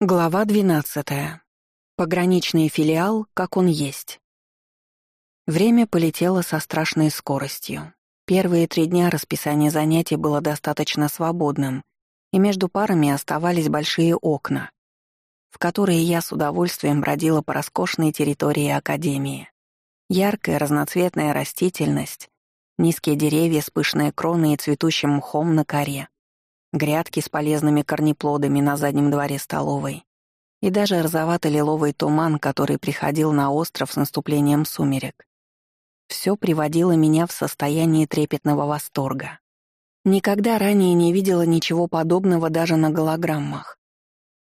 Глава 12. Пограничный филиал, как он есть. Время полетело со страшной скоростью. Первые три дня расписание занятий было достаточно свободным, и между парами оставались большие окна, в которые я с удовольствием бродила по роскошной территории Академии. Яркая разноцветная растительность, низкие деревья с пышной кроной и цветущим мхом на коре — грядки с полезными корнеплодами на заднем дворе столовой и даже розовато-лиловый туман, который приходил на остров с наступлением сумерек. Все приводило меня в состояние трепетного восторга. Никогда ранее не видела ничего подобного даже на голограммах,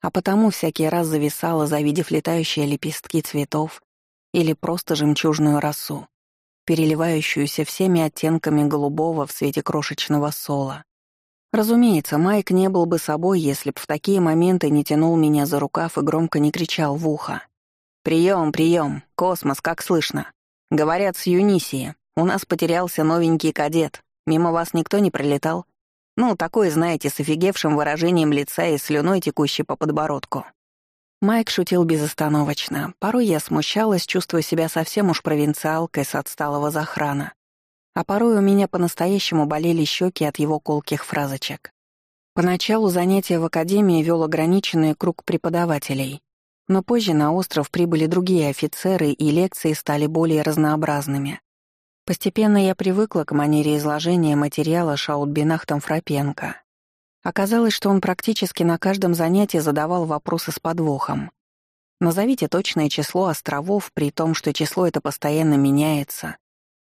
а потому всякий раз зависала, завидев летающие лепестки цветов или просто жемчужную росу, переливающуюся всеми оттенками голубого в свете крошечного сола. Разумеется, Майк не был бы собой, если б в такие моменты не тянул меня за рукав и громко не кричал в ухо. «Прием, прием! Космос, как слышно! Говорят, с Юнисии. У нас потерялся новенький кадет. Мимо вас никто не пролетал? Ну, такой, знаете, с офигевшим выражением лица и слюной, текущей по подбородку». Майк шутил безостановочно. Порой я смущалась, чувствуя себя совсем уж провинциалкой с отсталого захрана. А порой у меня по-настоящему болели щеки от его колких фразочек. Поначалу занятия в академии вел ограниченный круг преподавателей, но позже на остров прибыли другие офицеры, и лекции стали более разнообразными. Постепенно я привыкла к манере изложения материала Шаутбинахтом Фрапенко. Оказалось, что он практически на каждом занятии задавал вопросы с подвохом. Назовите точное число островов, при том, что число это постоянно меняется,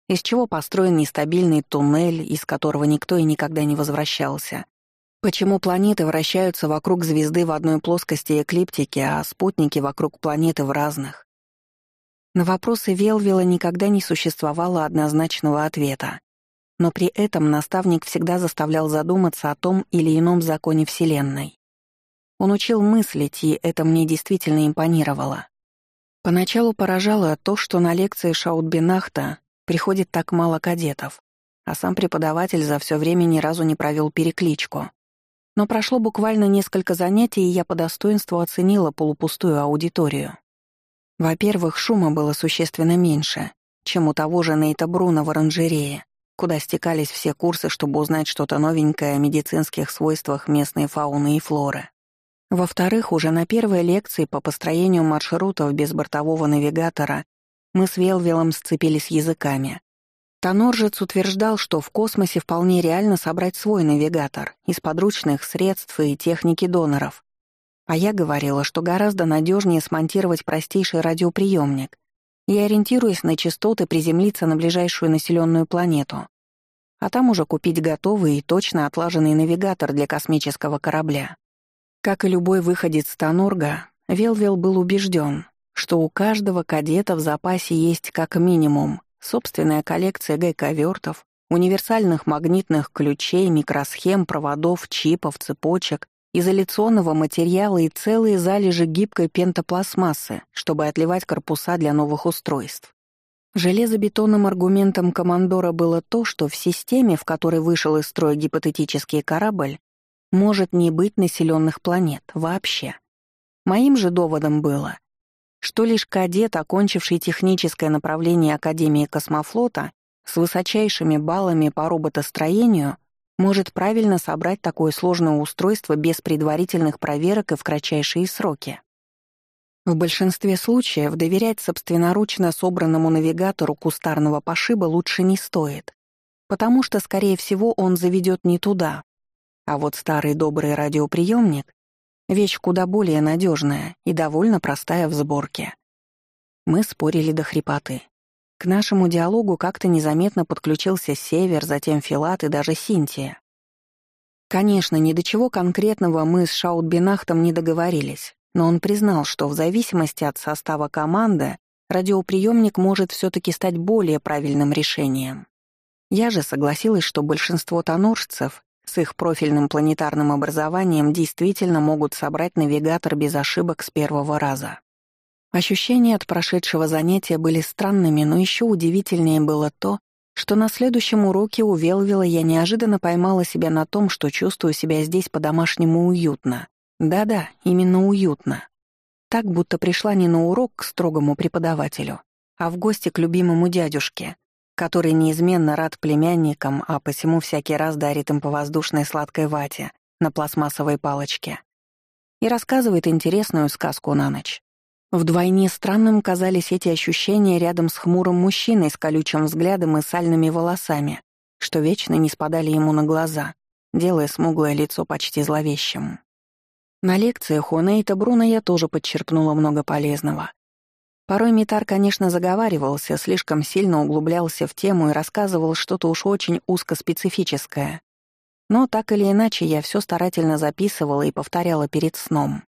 из чего построен нестабильный туннель, из которого никто и никогда не возвращался. Почему планеты вращаются вокруг звезды в одной плоскости эклиптики, а спутники вокруг планеты в разных? На вопросы Велвила никогда не существовало однозначного ответа. Но при этом наставник всегда заставлял задуматься о том или ином законе Вселенной. Он учил мыслить, и это мне действительно импонировало. Поначалу поражало то, что на лекции Шаутбинахта приходит так мало кадетов, а сам преподаватель за все время ни разу не провел перекличку. Но прошло буквально несколько занятий, и я по достоинству оценила полупустую аудиторию. Во-первых, шума было существенно меньше, чем у того же Нейта Бруна в оранжерее, куда стекались все курсы, чтобы узнать что-то новенькое о медицинских свойствах местной фауны и флоры. Во-вторых, уже на первой лекции по построению маршрутов без бортового навигатора мы с Велвелом сцепились языками. Тоноржец утверждал, что в космосе вполне реально собрать свой навигатор из подручных средств и техники доноров. А я говорила, что гораздо надежнее смонтировать простейший радиоприемник и, ориентируясь на частоты, приземлиться на ближайшую населенную планету. А там уже купить готовый и точно отлаженный навигатор для космического корабля. Как и любой выходец Тонорга, Велвел был убежден, что у каждого кадета в запасе есть как минимум собственная коллекция гайковертов, универсальных магнитных ключей, микросхем, проводов, чипов, цепочек, изоляционного материала и целые залежи гибкой пентопластмассы, чтобы отливать корпуса для новых устройств. Железобетонным аргументом командора было то, что в системе, в которой вышел из строя гипотетический корабль, может не быть населенных планет вообще. Моим же доводом было, что лишь кадет, окончивший техническое направление Академии космофлота с высочайшими баллами по роботостроению, может правильно собрать такое сложное устройство без предварительных проверок и в кратчайшие сроки. В большинстве случаев доверять собственноручно собранному навигатору кустарного пошиба лучше не стоит, потому что, скорее всего, он заведет не туда. А вот старый добрый радиоприемник Вещь куда более надежная и довольно простая в сборке. Мы спорили до хрипоты. К нашему диалогу как-то незаметно подключился Север, затем Филат и даже Синтия. Конечно, ни до чего конкретного мы с Шаутбинахтом не договорились, но он признал, что в зависимости от состава команды радиоприемник может все-таки стать более правильным решением. Я же согласилась, что большинство тоноржцев с их профильным планетарным образованием действительно могут собрать навигатор без ошибок с первого раза. Ощущения от прошедшего занятия были странными, но еще удивительнее было то, что на следующем уроке у Велвила я неожиданно поймала себя на том, что чувствую себя здесь по-домашнему уютно. Да-да, именно уютно. Так, будто пришла не на урок к строгому преподавателю, а в гости к любимому дядюшке, который неизменно рад племянникам, а посему всякий раз дарит им по воздушной сладкой вате на пластмассовой палочке и рассказывает интересную сказку на ночь. Вдвойне странным казались эти ощущения рядом с хмурым мужчиной с колючим взглядом и сальными волосами, что вечно не спадали ему на глаза, делая смуглое лицо почти зловещим. На лекциях у Нейта Бруна я тоже подчерпнула много полезного. Порой Митар, конечно, заговаривался, слишком сильно углублялся в тему и рассказывал что-то уж очень узкоспецифическое. Но так или иначе я все старательно записывала и повторяла перед сном.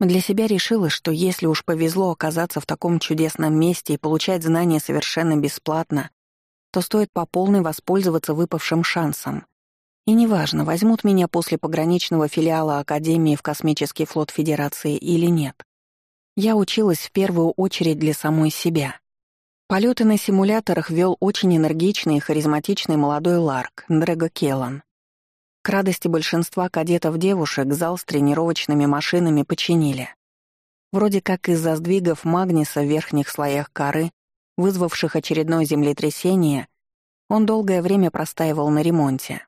Для себя решила, что если уж повезло оказаться в таком чудесном месте и получать знания совершенно бесплатно, то стоит по полной воспользоваться выпавшим шансом. И неважно, возьмут меня после пограничного филиала Академии в Космический флот Федерации или нет. Я училась в первую очередь для самой себя. Полеты на симуляторах вел очень энергичный и харизматичный молодой Ларк, Дрэго Келлан. К радости большинства кадетов-девушек зал с тренировочными машинами починили. Вроде как из-за сдвигов магниса в верхних слоях коры, вызвавших очередное землетрясение, он долгое время простаивал на ремонте.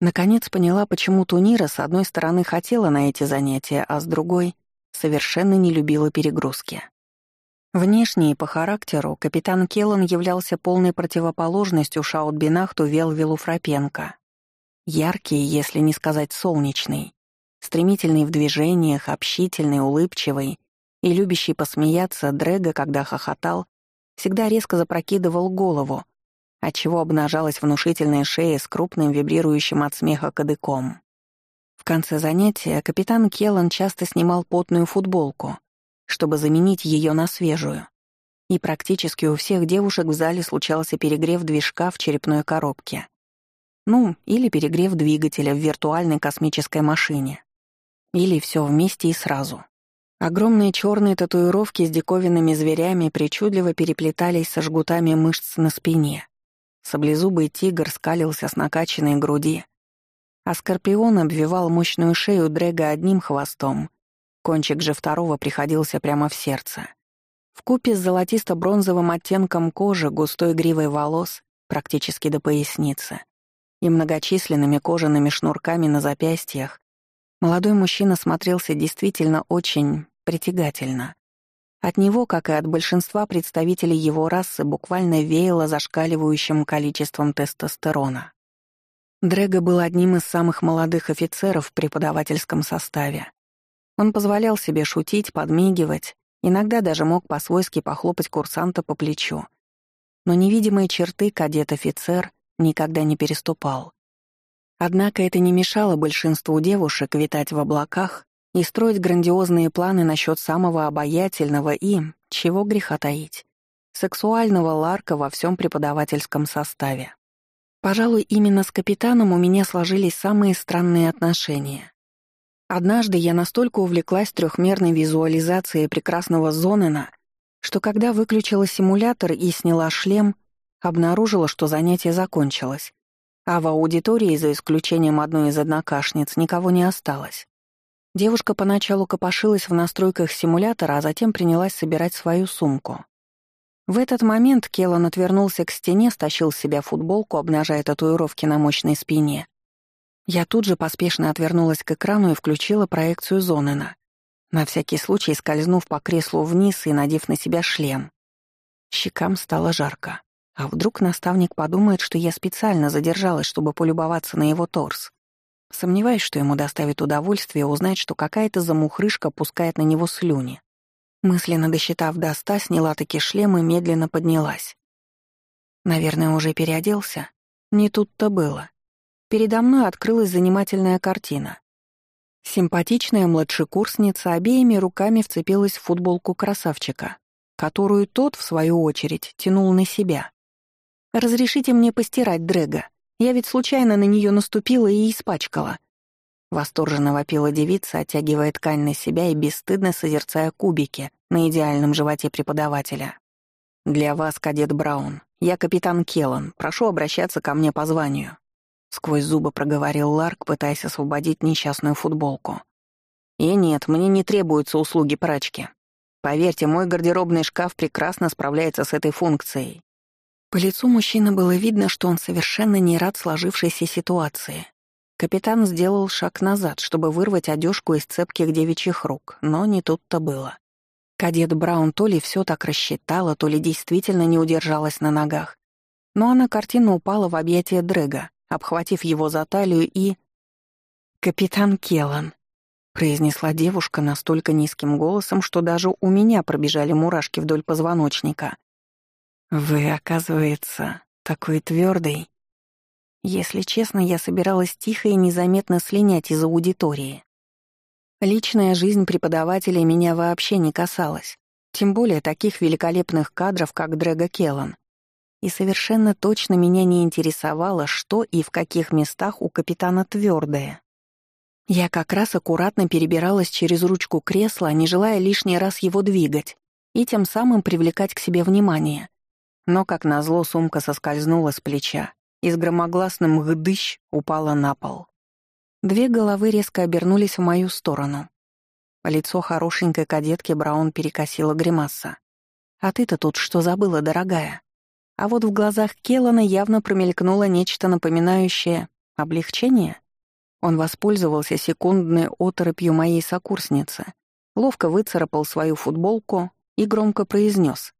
Наконец поняла, почему Тунира с одной стороны хотела на эти занятия, а с другой совершенно не любила перегрузки. Внешне и по характеру капитан Келлан являлся полной противоположностью Шаутбинахту Велвилу Фрапенко. Яркий, если не сказать солнечный, стремительный в движениях, общительный, улыбчивый и любящий посмеяться, Дрэга, когда хохотал, всегда резко запрокидывал голову, отчего обнажалась внушительная шея с крупным вибрирующим от смеха кадыком. В конце занятия капитан Келлан часто снимал потную футболку, чтобы заменить ее на свежую. И практически у всех девушек в зале случался перегрев движка в черепной коробке. Ну, или перегрев двигателя в виртуальной космической машине. Или все вместе и сразу. Огромные черные татуировки с диковинными зверями причудливо переплетались со жгутами мышц на спине. Саблезубый тигр скалился с накачанной груди, а скорпион обвивал мощную шею Дрэга одним хвостом, кончик же второго приходился прямо в сердце. В купе с золотисто-бронзовым оттенком кожи, густой гривой волос, практически до поясницы, и многочисленными кожаными шнурками на запястьях, молодой мужчина смотрелся действительно очень притягательно. От него, как и от большинства представителей его расы, буквально веяло зашкаливающим количеством тестостерона. Дрэго был одним из самых молодых офицеров в преподавательском составе. Он позволял себе шутить, подмигивать, иногда даже мог по-свойски похлопать курсанта по плечу. Но невидимые черты кадет-офицер никогда не переступал. Однако это не мешало большинству девушек витать в облаках и строить грандиозные планы насчет самого обаятельного и, чего греха таить, сексуального Ларка во всем преподавательском составе. Пожалуй, именно с капитаном у меня сложились самые странные отношения. Однажды я настолько увлеклась трехмерной визуализацией прекрасного Зонена, что когда выключила симулятор и сняла шлем, обнаружила, что занятие закончилось, а в аудитории, за исключением одной из однокашниц, никого не осталось. Девушка поначалу копошилась в настройках симулятора, а затем принялась собирать свою сумку. В этот момент Келлан отвернулся к стене, стащил с себя футболку, обнажая татуировки на мощной спине. Я тут же поспешно отвернулась к экрану и включила проекцию Зонена, на всякий случай скользнув по креслу вниз и надев на себя шлем. Щекам стало жарко. А вдруг наставник подумает, что я специально задержалась, чтобы полюбоваться на его торс? Сомневаюсь, что ему доставит удовольствие узнать, что какая-то замухрышка пускает на него слюни. Мысленно досчитав до ста, сняла таки шлем и медленно поднялась. Наверное, уже переоделся? Не тут-то было. Передо мной открылась занимательная картина. Симпатичная младшекурсница обеими руками вцепилась в футболку красавчика, которую тот, в свою очередь, тянул на себя. «Разрешите мне постирать Дрэга. Я ведь случайно на нее наступила и испачкала. Восторженно вопила девица, оттягивая ткань на себя и бесстыдно созерцая кубики на идеальном животе преподавателя. «Для вас, кадет Браун, я капитан Келлан, прошу обращаться ко мне по званию», — сквозь зубы проговорил Ларк, пытаясь освободить несчастную футболку. И нет, мне не требуются услуги прачки. Поверьте, мой гардеробный шкаф прекрасно справляется с этой функцией. По лицу мужчины было видно, что он совершенно не рад сложившейся ситуации. Капитан сделал шаг назад, чтобы вырвать одежку из цепких девичьих рук, но не тут-то было. Кадет Браун то ли все так рассчитала, то ли действительно не удержалась на ногах. Но она картина упала в объятия Дрэга, обхватив его за талию и... «Капитан Келлан», — произнесла девушка настолько низким голосом, что даже у меня пробежали мурашки вдоль позвоночника. «Вы, оказывается, такой твердый. Если честно, я собиралась тихо и незаметно слинять из аудитории. Личная жизнь преподавателя меня вообще не касалась, тем более таких великолепных кадров, как Дрэга Келлан. И совершенно точно меня не интересовало, что и в каких местах у капитана твердое. Я как раз аккуратно перебиралась через ручку кресла, не желая лишний раз его двигать и тем самым привлекать к себе внимание. Но, как назло, сумка соскользнула с плеча и с громогласным «гдыщ» упала на пол. Две головы резко обернулись в мою сторону. Лицо хорошенькой кадетки Браун перекосило гримаса. «А ты-то тут что забыла, дорогая?» А вот в глазах Келлана явно промелькнуло нечто напоминающее облегчение. Он воспользовался секундной оторопью моей сокурсницы, ловко выцарапал свою футболку и громко произнес: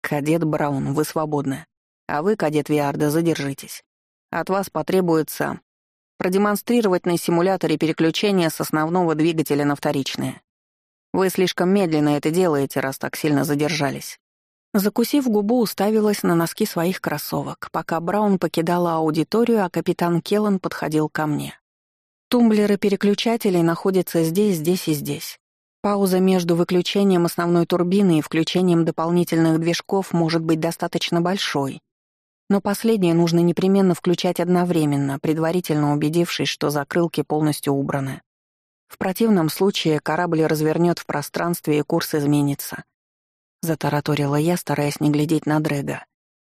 «Кадет Браун, вы свободны. А вы, кадет Виарда, задержитесь. От вас потребуется продемонстрировать на симуляторе переключение с основного двигателя на вторичное. Вы слишком медленно это делаете, раз так сильно задержались». Закусив губу, уставилась на носки своих кроссовок, пока Браун покидала аудиторию, а капитан Келлан подходил ко мне. Тумблеры переключателей находятся здесь, здесь и здесь. Пауза между выключением основной турбины и включением дополнительных движков может быть достаточно большой. Но последнее нужно непременно включать одновременно, предварительно убедившись, что закрылки полностью убраны. В противном случае корабль развернет в пространстве и курс изменится. Затараторила я, стараясь не глядеть на Дрэга.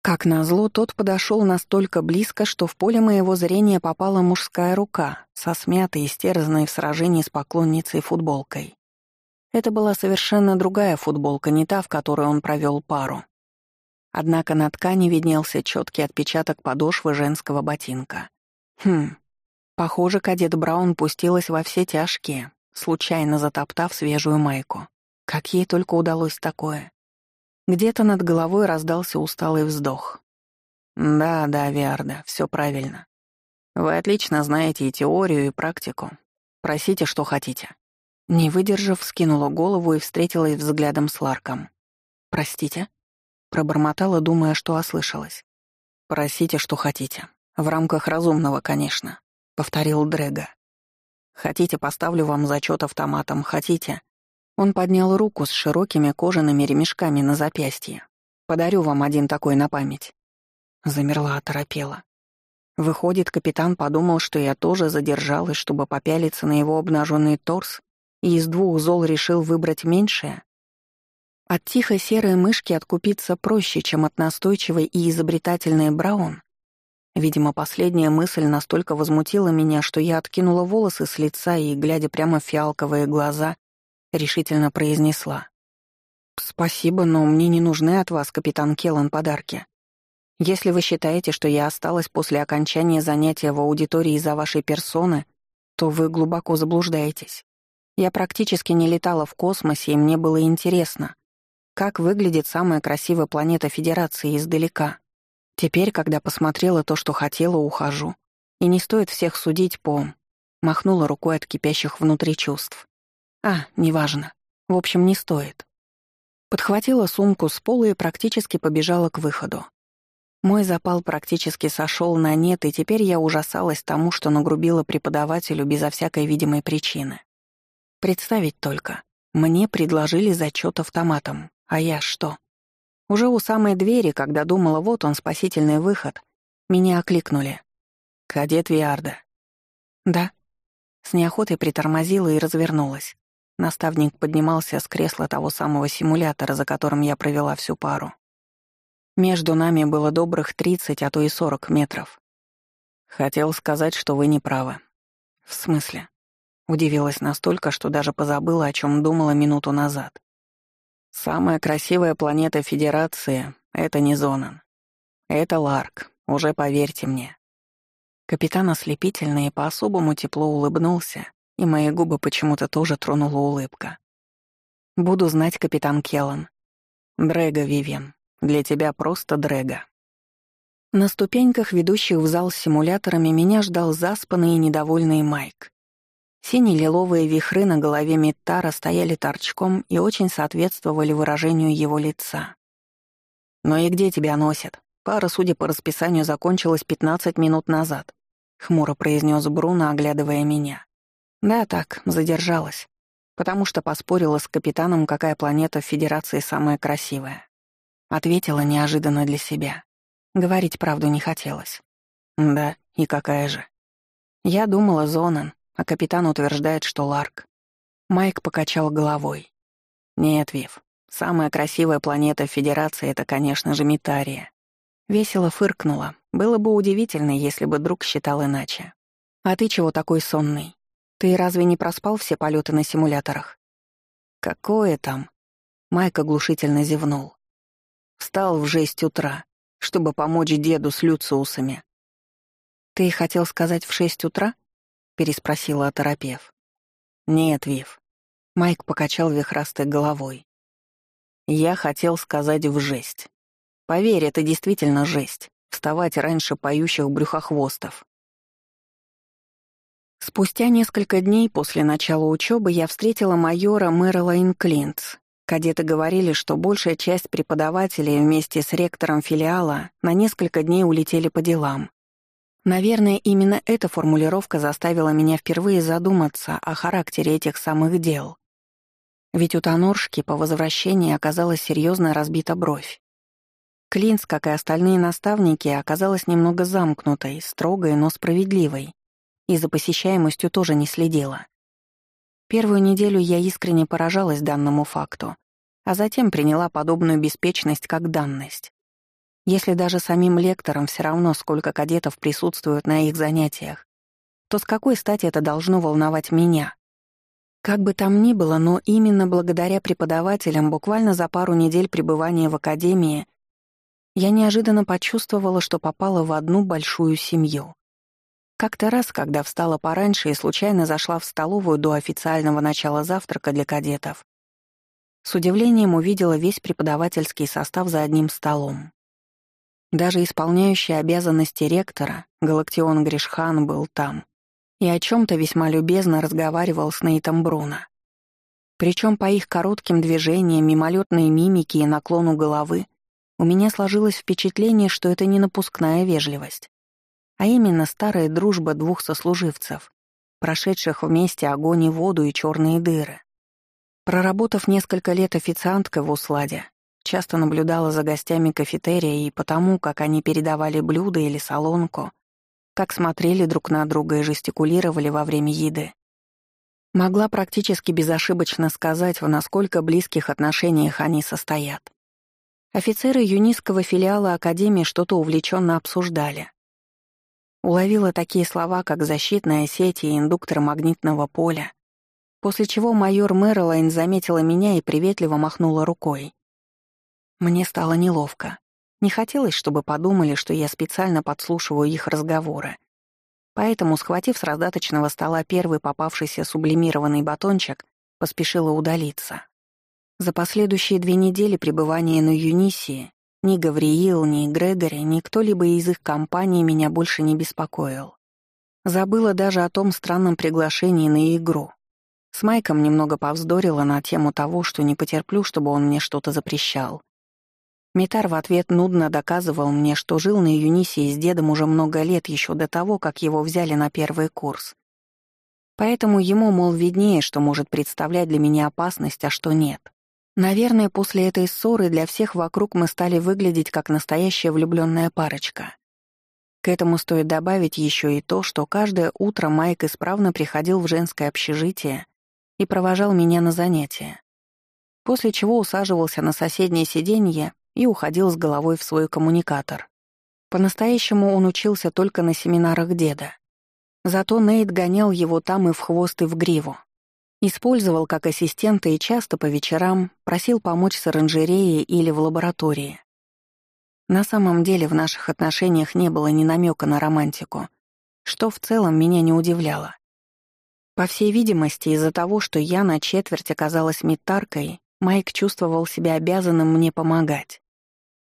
Как назло, тот подошел настолько близко, что в поле моего зрения попала мужская рука, со смятой и стерзанной в сражении с поклонницей футболкой. Это была совершенно другая футболка, не та, в которой он провел пару. Однако на ткани виднелся четкий отпечаток подошвы женского ботинка. Хм, похоже, кадет Браун пустилась во все тяжкие, случайно затоптав свежую майку. Как ей только удалось такое. Где-то над головой раздался усталый вздох. «Да, да, Виарда, все правильно. Вы отлично знаете и теорию, и практику. Просите, что хотите». Не выдержав, скинула голову и встретилась взглядом с Ларком. «Простите?» Пробормотала, думая, что ослышалась. «Просите, что хотите. В рамках разумного, конечно», — повторил Дрэга. «Хотите, поставлю вам зачет автоматом, хотите, он поднял руку с широкими кожаными ремешками на запястье. «Подарю вам один такой на память». Замерла, оторопела. Выходит, капитан подумал, что я тоже задержалась, чтобы попялиться на его обнаженный торс, и из двух зол решил выбрать меньшее? От тихой серой мышки откупиться проще, чем от настойчивой и изобретательной Браун. Видимо, последняя мысль настолько возмутила меня, что я откинула волосы с лица и, глядя прямо в фиалковые глаза, — решительно произнесла. «Спасибо, но мне не нужны от вас, капитан Келлан, подарки. Если вы считаете, что я осталась после окончания занятия в аудитории из-за вашей персоны, то вы глубоко заблуждаетесь. Я практически не летала в космосе, и мне было интересно, как выглядит самая красивая планета Федерации издалека. Теперь, когда посмотрела то, что хотела, ухожу. И не стоит всех судить по... Махнула рукой от кипящих внутри чувств. А, неважно. В общем, не стоит. Подхватила сумку с пола и практически побежала к выходу. Мой запал практически сошел на нет, и теперь я ужасалась тому, что нагрубила преподавателю безо всякой видимой причины. Представить только. Мне предложили зачет автоматом. А я что? Уже у самой двери, когда думала, вот он, спасительный выход, меня окликнули. «Кадет Виарда». «Да». С неохотой притормозила и развернулась. Наставник поднимался с кресла того самого симулятора, за которым я провела всю пару. Между нами было добрых 30, а то и 40 метров. Хотел сказать, что вы не правы. В смысле? Удивилась настолько, что даже позабыла, о чем думала минуту назад. «Самая красивая планета Федерации — это не Зонан. Это Ларк, уже поверьте мне». Капитан ослепительно и по-особому тепло улыбнулся, и мои губы почему-то тоже тронула улыбка. «Буду знать, капитан Келлан. Дрэга, Вивен. Для тебя просто Дрэга». На ступеньках, ведущих в зал с симуляторами, меня ждал заспанный и недовольный Майк. Сине-лиловые вихры на голове Миттара стояли торчком и очень соответствовали выражению его лица. «Ну и где тебя носят? Пара, судя по расписанию, закончилась 15 минут назад», — хмуро произнес Бруно, оглядывая меня. «Да, так, задержалась. Потому что поспорила с капитаном, какая планета в Федерации самая красивая. Ответила неожиданно для себя. Говорить правду не хотелось. Да, и какая же. Я думала, Зонан, а капитан утверждает, что Ларк. Майк покачал головой. Нет, Вив, самая красивая планета Федерации — это, конечно же, Митария. Весело фыркнула. Было бы удивительно, если бы друг считал иначе. А ты чего такой сонный? Ты разве не проспал все полеты на симуляторах? Какое там? Майк оглушительно зевнул. Встал в шесть утра, чтобы помочь деду с люциусами. Ты хотел сказать в шесть утра? Переспросила оторопев. «Нет, Вив». Майк покачал вихрастой головой. «Я хотел сказать в жесть. Поверь, это действительно жесть. Вставать раньше поющих брюхохвостов». Спустя несколько дней после начала учебы я встретила майора Мэрилайн Клинц. Кадеты говорили, что большая часть преподавателей вместе с ректором филиала на несколько дней улетели по делам. Наверное, именно эта формулировка заставила меня впервые задуматься о характере этих самых дел. Ведь у Тоноршки по возвращении оказалась серьезно разбита бровь. Клинс, как и остальные наставники, оказалась немного замкнутой, строгой, но справедливой, и за посещаемостью тоже не следила. Первую неделю я искренне поражалась данному факту, а затем приняла подобную беспечность как данность. Если даже самим лекторам все равно, сколько кадетов присутствуют на их занятиях, то с какой стати это должно волновать меня? Как бы там ни было, но именно благодаря преподавателям буквально за пару недель пребывания в академии я неожиданно почувствовала, что попала в одну большую семью. Как-то раз, когда встала пораньше и случайно зашла в столовую до официального начала завтрака для кадетов, с удивлением увидела весь преподавательский состав за одним столом. Даже исполняющий обязанности ректора, Галактион Гришхан, был там и о чем то весьма любезно разговаривал с Нейтом Бруно. Причем по их коротким движениям, мимолетной мимике и наклону головы у меня сложилось впечатление, что это не напускная вежливость, а именно старая дружба двух сослуживцев, прошедших вместе огонь и воду и черные дыры. Проработав несколько лет официанткой в Усладе, Часто наблюдала за гостями кафетерия и потому, как они передавали блюда или солонку, как смотрели друг на друга и жестикулировали во время еды. Могла практически безошибочно сказать, в насколько близких отношениях они состоят. Офицеры юнистского филиала Академии что-то увлеченно обсуждали. Уловила такие слова, как «защитная сеть» и «индуктор магнитного поля», после чего майор Мэрилайн заметила меня и приветливо махнула рукой. Мне стало неловко. Не хотелось, чтобы подумали, что я специально подслушиваю их разговоры. Поэтому, схватив с раздаточного стола первый попавшийся сублимированный батончик, поспешила удалиться. За последующие две недели пребывания на Юнисии ни Гавриил, ни Грегори, ни кто-либо из их компании меня больше не беспокоил. Забыла даже о том странном приглашении на игру. С Майком немного повздорила на тему того, что не потерплю, чтобы он мне что-то запрещал. Митар в ответ нудно доказывал мне, что жил на Юнисии с дедом уже много лет еще до того, как его взяли на первый курс. Поэтому ему, мол, виднее, что может представлять для меня опасность, а что нет. Наверное, после этой ссоры для всех вокруг мы стали выглядеть как настоящая влюбленная парочка. К этому стоит добавить еще и то, что каждое утро Майк исправно приходил в женское общежитие и провожал меня на занятия. После чего усаживался на соседнее сиденье и уходил с головой в свой коммуникатор. По-настоящему он учился только на семинарах деда. Зато Нейт гонял его там и в хвост, и в гриву. Использовал как ассистента и часто по вечерам просил помочь с оранжереей или в лаборатории. На самом деле в наших отношениях не было ни намека на романтику, что в целом меня не удивляло. По всей видимости, из-за того, что я на четверть оказалась метаркой, Майк чувствовал себя обязанным мне помогать.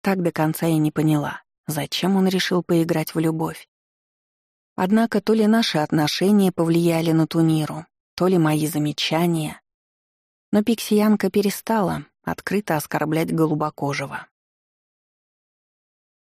Так до конца и не поняла, зачем он решил поиграть в любовь. Однако то ли наши отношения повлияли на Туниру, то ли мои замечания. Но пиксиянка перестала открыто оскорблять голубокожего.